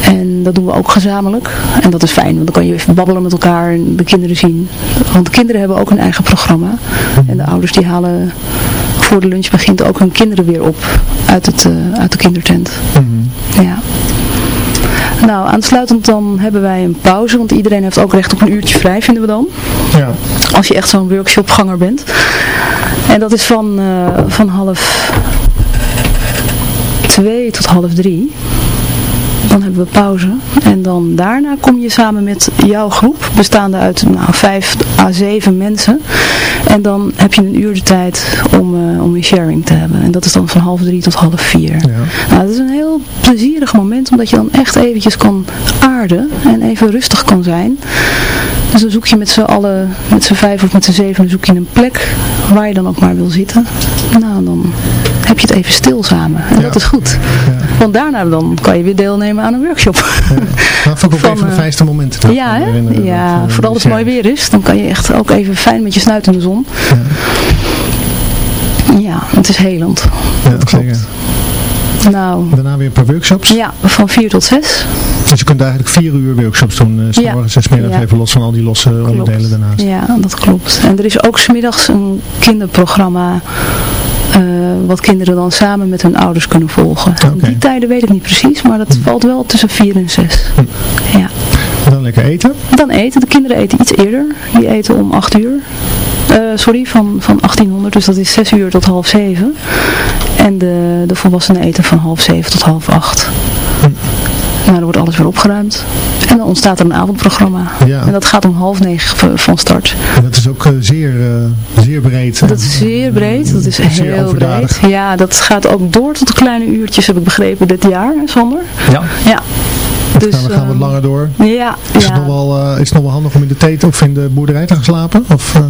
En dat doen we ook gezamenlijk. En dat is fijn, want dan kan je even babbelen met elkaar en de kinderen zien. Want de kinderen hebben ook een eigen programma. En de ouders die halen voor de lunch begint ook hun kinderen weer op uit, het, eh, uit de kindertent. Mhm. Ja. Nou, aansluitend dan hebben wij een pauze, want iedereen heeft ook recht op een uurtje vrij, vinden we dan. Ja. Als je echt zo'n workshopganger bent. En dat is van, eh, van half twee tot half drie. Dan hebben we pauze. En dan daarna kom je samen met jouw groep, bestaande uit nou, vijf à zeven mensen. En dan heb je een uur de tijd om, eh, om een sharing te hebben. En dat is dan van half drie tot half vier. Ja. Nou, dat is een heel plezierig moment, omdat je dan echt eventjes kan aarden en even rustig kan zijn. Dus dan zoek je met z'n allen, met z'n vijf of met z'n zeven, zoek je een plek waar je dan ook maar wil zitten. Nou, dan heb je het even stil samen. En Ja. dat is goed. Ja. Want daarna dan kan je weer deelnemen aan een workshop. Dat vond ik ook Van, een van de eh, fijnste momenten. dat ik Ja, hè? ja dat, eh, vooral als het mooi weer is. Dan kan je echt ook even fijn met je snuit in de zon. Ja, het is helend. Ja, dat klopt. zeker. Nou, Daarna weer een paar workshops. ja, van vier tot zes. Dus je kunt eigenlijk vier uur workshops doen. eh, s Ja. morgens en Ja. even los van al die losse onderdelen daarnaast. Ja, dat klopt. En er is ook smiddags een kinderprogramma eh, wat kinderen dan samen met hun ouders kunnen volgen. Die tijden weet ik niet precies, maar dat valt wel tussen vier en zes. Ja. En dan lekker eten. Dan eten. De kinderen eten iets eerder. Die eten om 8 uur. Eh, sorry, van, van 1800. Dus dat is 6 uur tot half 7. En de, de volwassenen eten van half 7 tot half 8. Nou, dan wordt alles weer opgeruimd. En dan ontstaat er een avondprogramma. Ja. En dat gaat om half negen van start. En dat is ook eh, zeer, eh, zeer breed. Dat is zeer breed. Dat is heel overdadig. breed. Ja, dat gaat ook door tot de kleine uurtjes, heb ik begrepen, dit jaar, Sander. Ja, Ja. Dus, gaan we gaan wat ehm, langer door. Ja, Is, ja. het nog wel, eh, is het nog wel handig om in de tent of in de boerderij te gaan slapen? Of eh,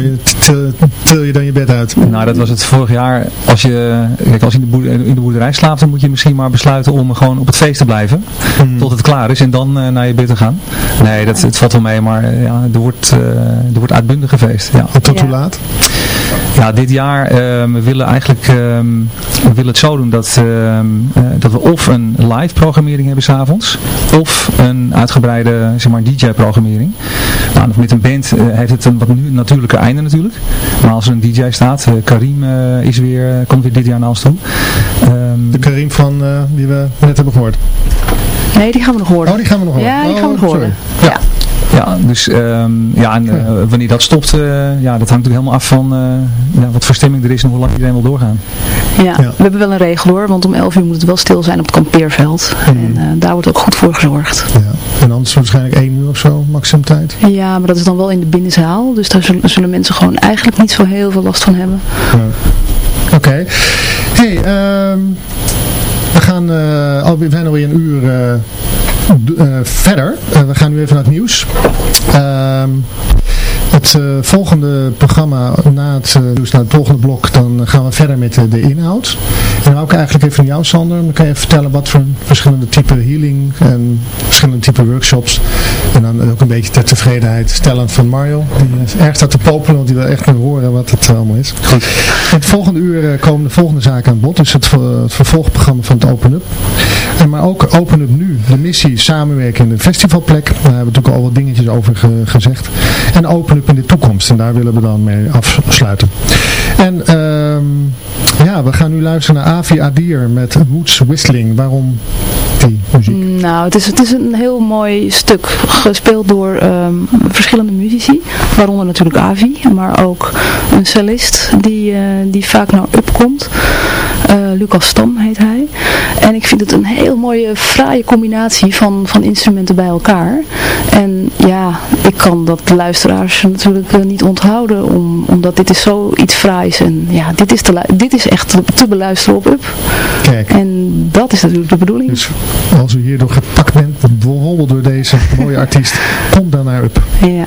je, til, til je dan je bed uit? nou dat was het vorig jaar. Als je, kijk, als je in de, boerderij, in de boerderij slaapt, dan moet je misschien maar besluiten om gewoon op het feest te blijven. Hmm. Tot het klaar is en dan eh, naar je bed te gaan. Nee, dat, het valt wel mee, maar ja, er, wordt, eh, er wordt uitbundig gefeest. Ja. En tot Ja. hoe laat? Ja, dit jaar, eh, we willen eigenlijk ehm, we willen het zo doen dat, ehm, eh, dat we of een live programmering hebben s'avonds, of een uitgebreide zeg maar, DJ-programmering. Nou, met een band eh, heeft het een wat nu natuurlijke einde natuurlijk. Maar als er een DJ staat, eh, Karim eh, is weer, komt weer dit jaar naar ons toe. Ehm, De Karim van, eh, die we net hebben gehoord. Nee, die gaan we nog horen. Oh, die gaan we nog horen. Ja, die gaan we nog Oh, horen. sorry. Ja. Ja, dus ehm, ja, en, eh, wanneer dat stopt, eh, ja, dat hangt natuurlijk helemaal af van eh, ja, wat voor stemming er is en hoe lang iedereen wil doorgaan. Ja, Ja. we hebben wel een regel hoor, want om 11 uur moet het wel stil zijn op het kampeerveld. En eh, daar wordt ook goed voor gezorgd. Ja. En anders waarschijnlijk één uur of zo, maximum tijd. Ja, maar dat is dan wel in de binnenzaal, dus daar zullen, zullen mensen gewoon eigenlijk niet zo heel veel last van hebben. Ja. Oké. Hey, ehm, we gaan, eh, al, we zijn alweer een uur verder. Eh, we gaan nu even naar het nieuws. Ehm, het eh, volgende programma, na het, eh, nieuws, na het volgende blok, dan gaan we verder met eh, de inhoud. En dan ik eigenlijk even van jou, Sander. Dan kan je even vertellen wat voor verschillende type healing en verschillende type workshops. En dan ook een beetje ter tevredenheid stellend van Mario. Die is erg staat te popelen, want die wil echt horen wat het allemaal is. Goed. In het volgende uur eh, komen de volgende zaken aan bod. Dus het, het vervolgprogramma van het Open Up. Maar ook Open Up nu. De missie samenwerken in de festivalplek. Daar hebben we natuurlijk al wat dingetjes over ge- gezegd. En Open Up in de toekomst. En daar willen we dan mee afsluiten. En ehm, ja, we gaan nu luisteren naar Avi Adir met Woods Whistling. Waarom die muziek? Nou, het is, het is een heel mooi stuk gespeeld door ehm, verschillende muzici, waaronder natuurlijk Avi, maar ook een cellist die, eh, die vaak naar Up komt. Eh, Lucas Stam heet hij. En ik vind het een heel mooie, fraaie combinatie van, van instrumenten bij elkaar. En ja, ik kan dat de luisteraars natuurlijk eh, niet onthouden, om, omdat dit is zoiets fraais. En ja, dit is, te, dit is echt te, te beluisteren op Up. Kijk. En dat is natuurlijk de bedoeling. Dus als u hierdoor gepakt bent, bijvoorbeeld door deze mooie artiest, kom dan naar Up. Ja.